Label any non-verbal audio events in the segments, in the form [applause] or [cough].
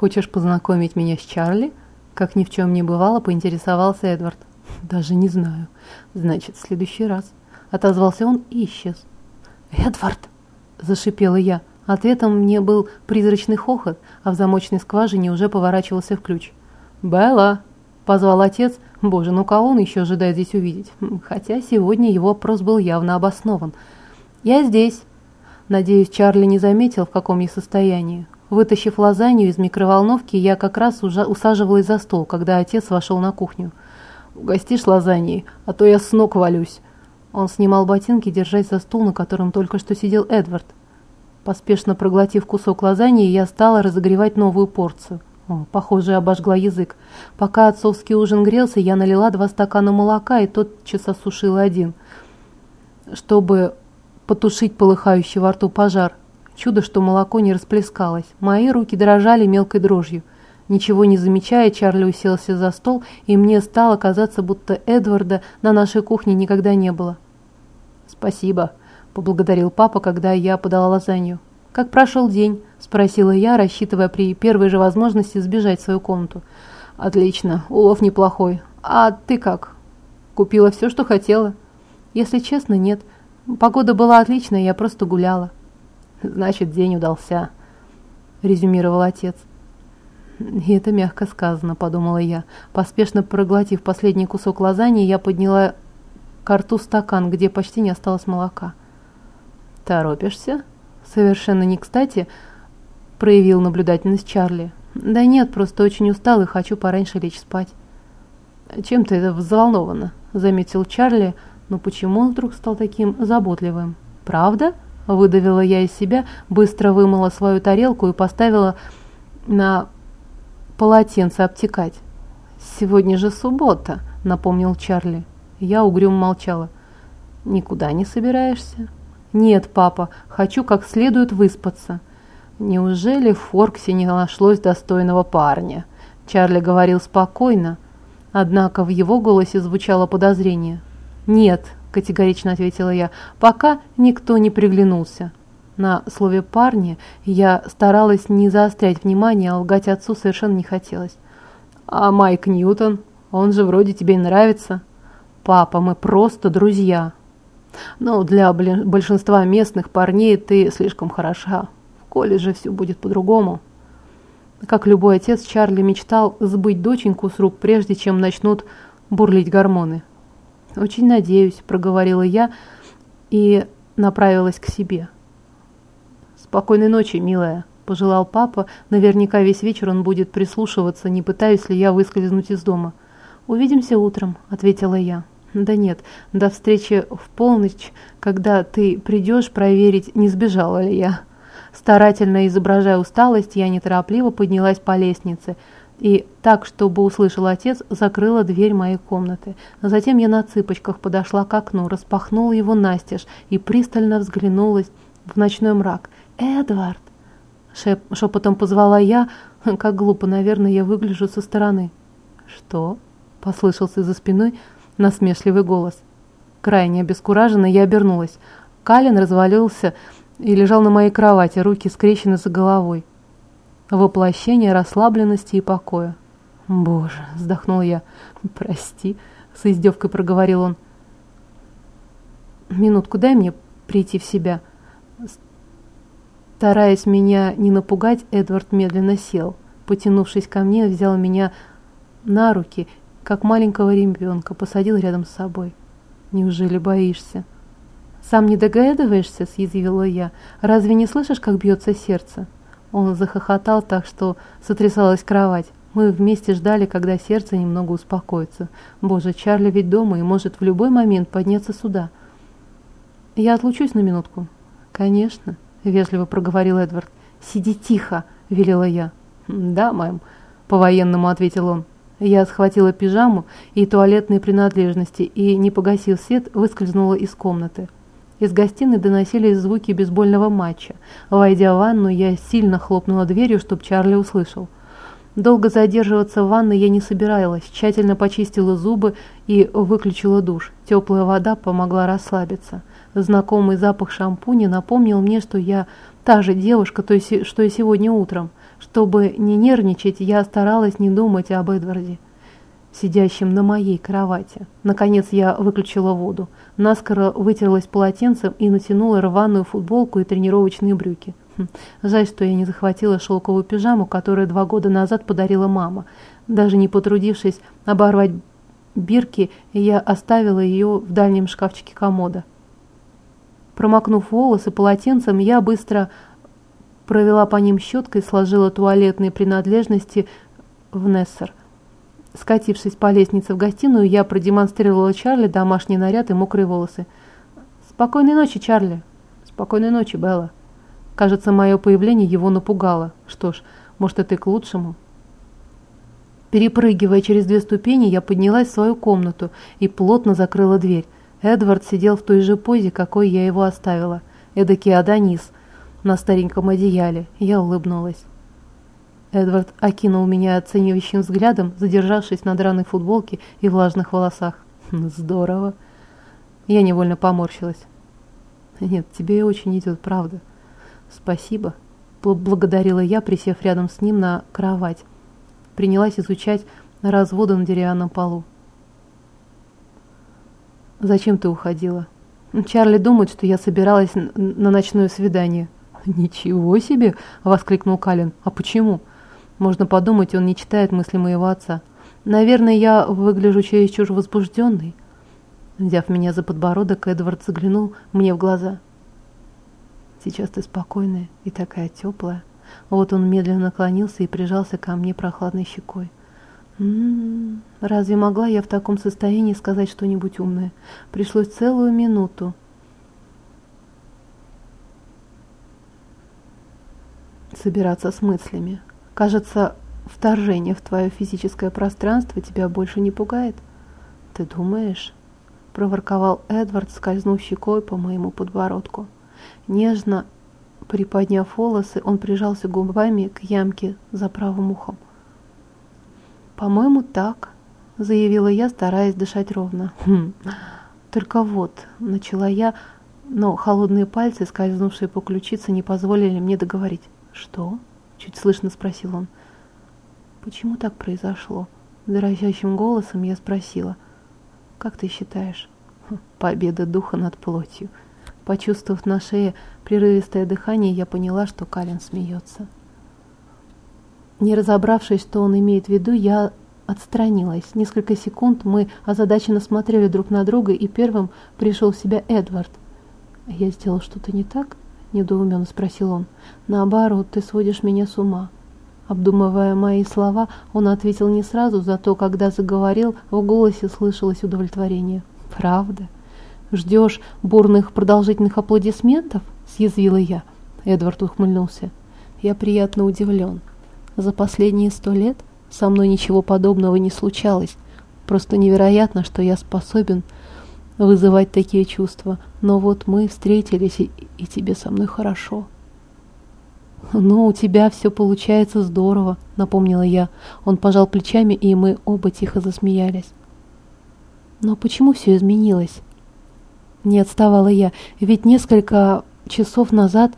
«Хочешь познакомить меня с Чарли?» Как ни в чем не бывало, поинтересовался Эдвард. «Даже не знаю. Значит, в следующий раз». Отозвался он и исчез. «Эдвард!» – зашипела я. Ответом мне был призрачный хохот, а в замочной скважине уже поворачивался в ключ. «Белла!» – позвал отец. «Боже, ну кого он еще ожидает здесь увидеть?» Хотя сегодня его вопрос был явно обоснован. «Я здесь!» Надеюсь, Чарли не заметил, в каком я состоянии. Вытащив лазанью из микроволновки, я как раз уже усаживалась за стол, когда отец вошел на кухню. «Угостишь лазаньей, а то я с ног валюсь!» Он снимал ботинки, держась за стул, на котором только что сидел Эдвард. Поспешно проглотив кусок лазаньи, я стала разогревать новую порцию. О, похоже, обожгла язык. Пока отцовский ужин грелся, я налила два стакана молока и тотчас осушила один, чтобы потушить полыхающий во рту пожар. Чудо, что молоко не расплескалось. Мои руки дрожали мелкой дрожью. Ничего не замечая, Чарли уселся за стол, и мне стало казаться, будто Эдварда на нашей кухне никогда не было. «Спасибо», — поблагодарил папа, когда я подала лазанью. «Как прошел день?» — спросила я, рассчитывая при первой же возможности сбежать в свою комнату. «Отлично, улов неплохой. А ты как? Купила все, что хотела?» «Если честно, нет. Погода была отличная, я просто гуляла». «Значит, день удался», — резюмировал отец. «И это мягко сказано», — подумала я. Поспешно проглотив последний кусок лазаньи, я подняла к рту стакан, где почти не осталось молока. «Торопишься?» Совершенно не кстати проявил наблюдательность Чарли. «Да нет, просто очень устал и хочу пораньше лечь спать». «Чем ты это взволнована?» — заметил Чарли. «Но почему он вдруг стал таким заботливым?» «Правда?» Выдавила я из себя, быстро вымыла свою тарелку и поставила на полотенце обтекать. «Сегодня же суббота», — напомнил Чарли. Я угрюмо молчала. «Никуда не собираешься?» «Нет, папа, хочу как следует выспаться». «Неужели в Форксе не нашлось достойного парня?» Чарли говорил спокойно, однако в его голосе звучало подозрение. «Нет», – категорично ответила я, – «пока никто не приглянулся». На слове «парни» я старалась не заострять внимание, а лгать отцу совершенно не хотелось. «А Майк Ньютон? Он же вроде тебе нравится». «Папа, мы просто друзья». «Ну, для большинства местных парней ты слишком хороша. В колледже все будет по-другому». Как любой отец, Чарли мечтал сбыть доченьку с рук, прежде чем начнут бурлить гормоны. «Очень надеюсь», – проговорила я и направилась к себе. «Спокойной ночи, милая», – пожелал папа. Наверняка весь вечер он будет прислушиваться, не пытаюсь ли я выскользнуть из дома. «Увидимся утром», – ответила я. «Да нет, до встречи в полночь, когда ты придешь проверить, не сбежала ли я». Старательно изображая усталость, я неторопливо поднялась по лестнице – и так, чтобы услышал отец, закрыла дверь моей комнаты. Но затем я на цыпочках подошла к окну, распахнула его настежь и пристально взглянулась в ночной мрак. «Эдвард!» Шеп шепотом позвала я, [laughs] как глупо, наверное, я выгляжу со стороны. «Что?» – послышался за спиной насмешливый голос. Крайне обескураженно я обернулась. Калин развалился и лежал на моей кровати, руки скрещены за головой воплощение расслабленности и покоя. «Боже!» – вздохнул я. «Прости!» – с издевкой проговорил он. «Минутку дай мне прийти в себя». Стараясь меня не напугать, Эдвард медленно сел. Потянувшись ко мне, взял меня на руки, как маленького ребенка, посадил рядом с собой. «Неужели боишься?» «Сам не догадываешься?» – съязвила я. «Разве не слышишь, как бьется сердце?» Он захохотал так, что сотрясалась кровать. Мы вместе ждали, когда сердце немного успокоится. Боже, Чарли ведь дома и может в любой момент подняться сюда. Я отлучусь на минутку. Конечно, вежливо проговорил Эдвард. Сиди тихо, велела я. Да, мэм, по-военному ответил он. Я схватила пижаму и туалетные принадлежности и, не погасив свет, выскользнула из комнаты. Из гостиной доносились звуки бейсбольного матча. Войдя в ванну, я сильно хлопнула дверью, чтобы Чарли услышал. Долго задерживаться в ванной я не собиралась, тщательно почистила зубы и выключила душ. Теплая вода помогла расслабиться. Знакомый запах шампуня напомнил мне, что я та же девушка, то есть, что и сегодня утром. Чтобы не нервничать, я старалась не думать об Эдварде, сидящем на моей кровати. Наконец я выключила воду, наскоро вытерлась полотенцем и натянула рваную футболку и тренировочные брюки. Хм, жаль, что я не захватила шелковую пижаму, которую два года назад подарила мама. Даже не потрудившись оборвать бирки, я оставила ее в дальнем шкафчике комода. Промокнув волосы полотенцем, я быстро провела по ним щеткой, сложила туалетные принадлежности в Нессер. Скатившись по лестнице в гостиную, я продемонстрировала Чарли домашний наряд и мокрые волосы. «Спокойной ночи, Чарли!» «Спокойной ночи, Белла!» Кажется, мое появление его напугало. Что ж, может, это и к лучшему. Перепрыгивая через две ступени, я поднялась в свою комнату и плотно закрыла дверь. Эдвард сидел в той же позе, какой я его оставила. Эдакий Адонис – на стареньком одеяле. Я улыбнулась. Эдвард окинул меня оценивающим взглядом, задержавшись на драной футболке и влажных волосах. «Хм, «Здорово!» Я невольно поморщилась. «Нет, тебе очень идет, правда. Спасибо!» Благодарила я, присев рядом с ним на кровать. Принялась изучать разводы на деревянном полу. «Зачем ты уходила?» Чарли думает, что я собиралась на ночное свидание. «Ничего себе!» – воскликнул Калин. «А почему?» Можно подумать, он не читает мысли моего отца. «Наверное, я выгляжу чересчур возбужденной». Взяв меня за подбородок, Эдвард заглянул мне в глаза. «Сейчас ты спокойная и такая теплая». Вот он медленно наклонился и прижался ко мне прохладной щекой. «М -м -м, разве могла я в таком состоянии сказать что-нибудь умное? Пришлось целую минуту собираться с мыслями. Кажется, вторжение в твое физическое пространство тебя больше не пугает. Ты думаешь? Проворковал Эдвард, скользнув щекой по моему подбородку. Нежно приподняв волосы, он прижался губами к ямке за правым ухом. «По-моему, так», — заявила я, стараясь дышать ровно. «Хм. Только вот», — начала я, но холодные пальцы, скользнувшие по ключице, не позволили мне договорить. «Что?» — чуть слышно спросил он. «Почему так произошло?» Дрожащим голосом я спросила. «Как ты считаешь?» «Хм, «Победа духа над плотью». Почувствовав на шее прерывистое дыхание, я поняла, что Калин смеется. Не разобравшись, что он имеет в виду, я отстранилась. Несколько секунд мы озадаченно смотрели друг на друга, и первым пришел в себя Эдвард. «Я сделал что-то не так?» – недоуменно спросил он. «Наоборот, ты сводишь меня с ума». Обдумывая мои слова, он ответил не сразу, зато когда заговорил, в голосе слышалось удовлетворение. «Правда? Ждешь бурных продолжительных аплодисментов?» – съязвила я. Эдвард ухмыльнулся. «Я приятно удивлен. За последние сто лет со мной ничего подобного не случалось. Просто невероятно, что я способен вызывать такие чувства. Но вот мы встретились, и, и тебе со мной хорошо. «Ну, у тебя все получается здорово», — напомнила я. Он пожал плечами, и мы оба тихо засмеялись. «Но почему все изменилось?» Не отставала я, ведь несколько часов назад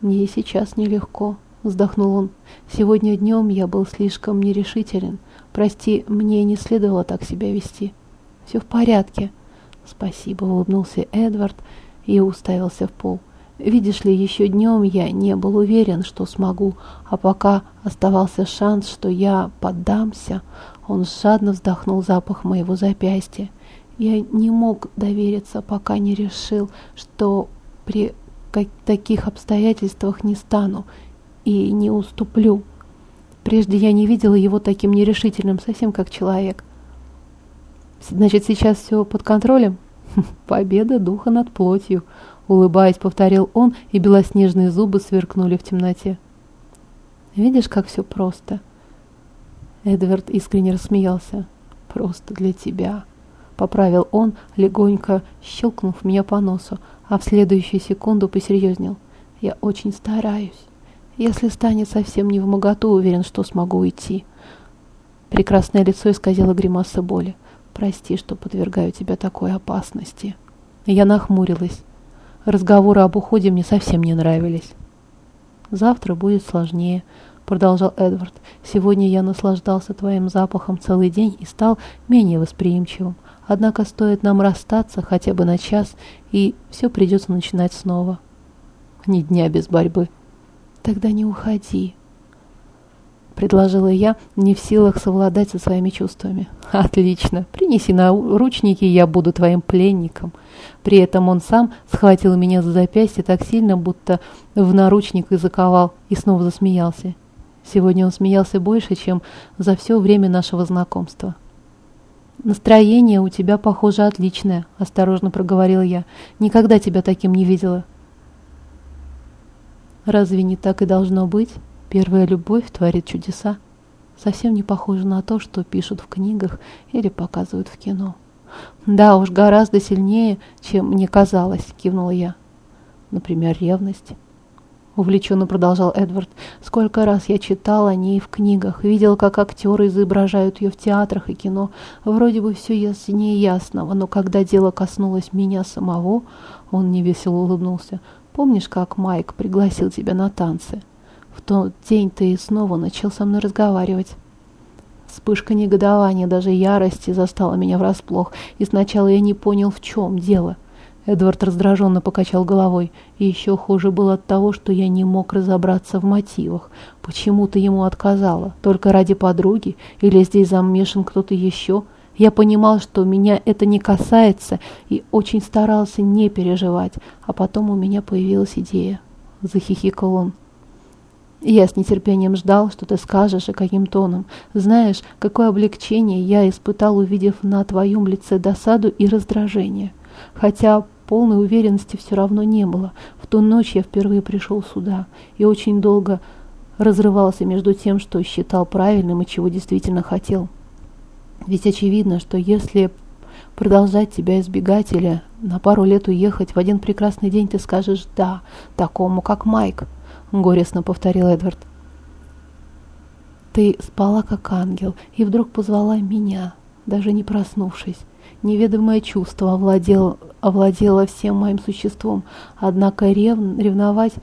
мне и сейчас нелегко, вздохнул он. Сегодня днем я был слишком нерешителен. Прости, мне не следовало так себя вести. Все в порядке, «Спасибо», — улыбнулся Эдвард и уставился в пол. «Видишь ли, еще днем я не был уверен, что смогу, а пока оставался шанс, что я поддамся». Он жадно вздохнул запах моего запястья. Я не мог довериться, пока не решил, что при таких обстоятельствах не стану и не уступлю. Прежде я не видела его таким нерешительным, совсем как человек. Значит, сейчас все под контролем? [laughs] Победа духа над плотью, улыбаясь, повторил он, и белоснежные зубы сверкнули в темноте. Видишь, как все просто? Эдвард искренне рассмеялся. Просто для тебя. Поправил он, легонько щелкнув меня по носу, а в следующую секунду посерьезнел. Я очень стараюсь. Если станет совсем не в моготу, уверен, что смогу уйти. Прекрасное лицо исказило гримаса боли. Прости, что подвергаю тебя такой опасности. Я нахмурилась. Разговоры об уходе мне совсем не нравились. Завтра будет сложнее, — продолжал Эдвард. «Сегодня я наслаждался твоим запахом целый день и стал менее восприимчивым. Однако стоит нам расстаться хотя бы на час, и все придется начинать снова. Ни дня без борьбы. Тогда не уходи, предложила я, не в силах совладать со своими чувствами. [laughs] «Отлично. Принеси наручники, я буду твоим пленником». При этом он сам схватил меня за запястье так сильно, будто в наручник и заковал, и снова засмеялся. Сегодня он смеялся больше, чем за все время нашего знакомства. «Настроение у тебя, похоже, отличное», — осторожно проговорил я. «Никогда тебя таким не видела». «Разве не так и должно быть?» Первая любовь творит чудеса. Совсем не похоже на то, что пишут в книгах или показывают в кино. Да уж, гораздо сильнее, чем мне казалось, кивнула я. Например, ревность. Увлеченно продолжал Эдвард. Сколько раз я читал о ней в книгах, видел, как актеры изображают ее в театрах и кино. Вроде бы все яснее ясного, но когда дело коснулось меня самого, он невесело улыбнулся. Помнишь, как Майк пригласил тебя на танцы? В тот день ты снова начал со мной разговаривать. Вспышка негодования, даже ярости застала меня врасплох, и сначала я не понял, в чем дело. Эдвард раздраженно покачал головой, и еще хуже было от того, что я не мог разобраться в мотивах. Почему ты ему отказала? Только ради подруги? Или здесь замешан кто-то еще? Я понимал, что меня это не касается, и очень старался не переживать, а потом у меня появилась идея. Захихикал он. Я с нетерпением ждал, что ты скажешь и каким тоном. Знаешь, какое облегчение я испытал, увидев на твоем лице досаду и раздражение. Хотя полной уверенности все равно не было. В ту ночь я впервые пришел сюда и очень долго разрывался между тем, что считал правильным и чего действительно хотел. Ведь очевидно, что если продолжать тебя избегать или на пару лет уехать, в один прекрасный день ты скажешь «да» такому, как Майк –— горестно повторил Эдвард. «Ты спала, как ангел, и вдруг позвала меня, даже не проснувшись. Неведомое чувство овладело, овладело всем моим существом, однако рев, ревновать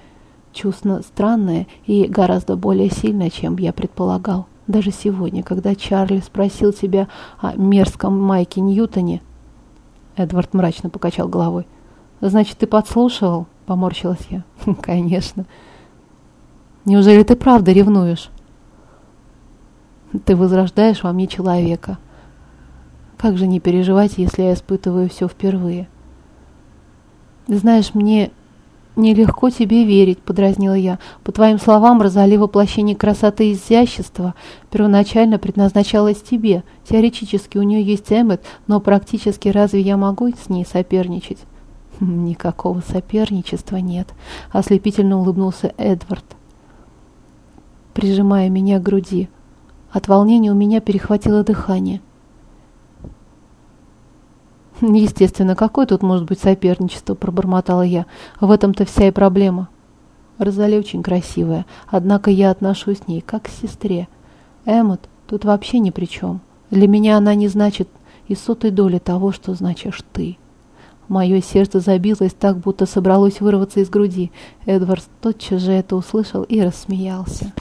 чувство странное и гораздо более сильное, чем я предполагал. Даже сегодня, когда Чарли спросил тебя о мерзком Майке Ньютоне, Эдвард мрачно покачал головой. «Значит, ты подслушивал?» — поморщилась я. [laughs] «Конечно». Неужели ты правда ревнуешь? Ты возрождаешь во мне человека. Как же не переживать, если я испытываю все впервые? Знаешь, мне нелегко тебе верить, подразнила я. По твоим словам, Розали воплощение красоты и изящества первоначально предназначалось тебе. Теоретически у нее есть Эммет, но практически разве я могу с ней соперничать? Никакого соперничества нет, ослепительно улыбнулся Эдвард прижимая меня к груди. От волнения у меня перехватило дыхание. «Естественно, какое тут может быть соперничество?» – пробормотала я. «В этом-то вся и проблема». Розали очень красивая, однако я отношусь к ней как к сестре. Эммот тут вообще ни при чем. Для меня она не значит и сотой доли того, что значишь ты. Мое сердце забилось так, будто собралось вырваться из груди. Эдвард тотчас же это услышал и рассмеялся.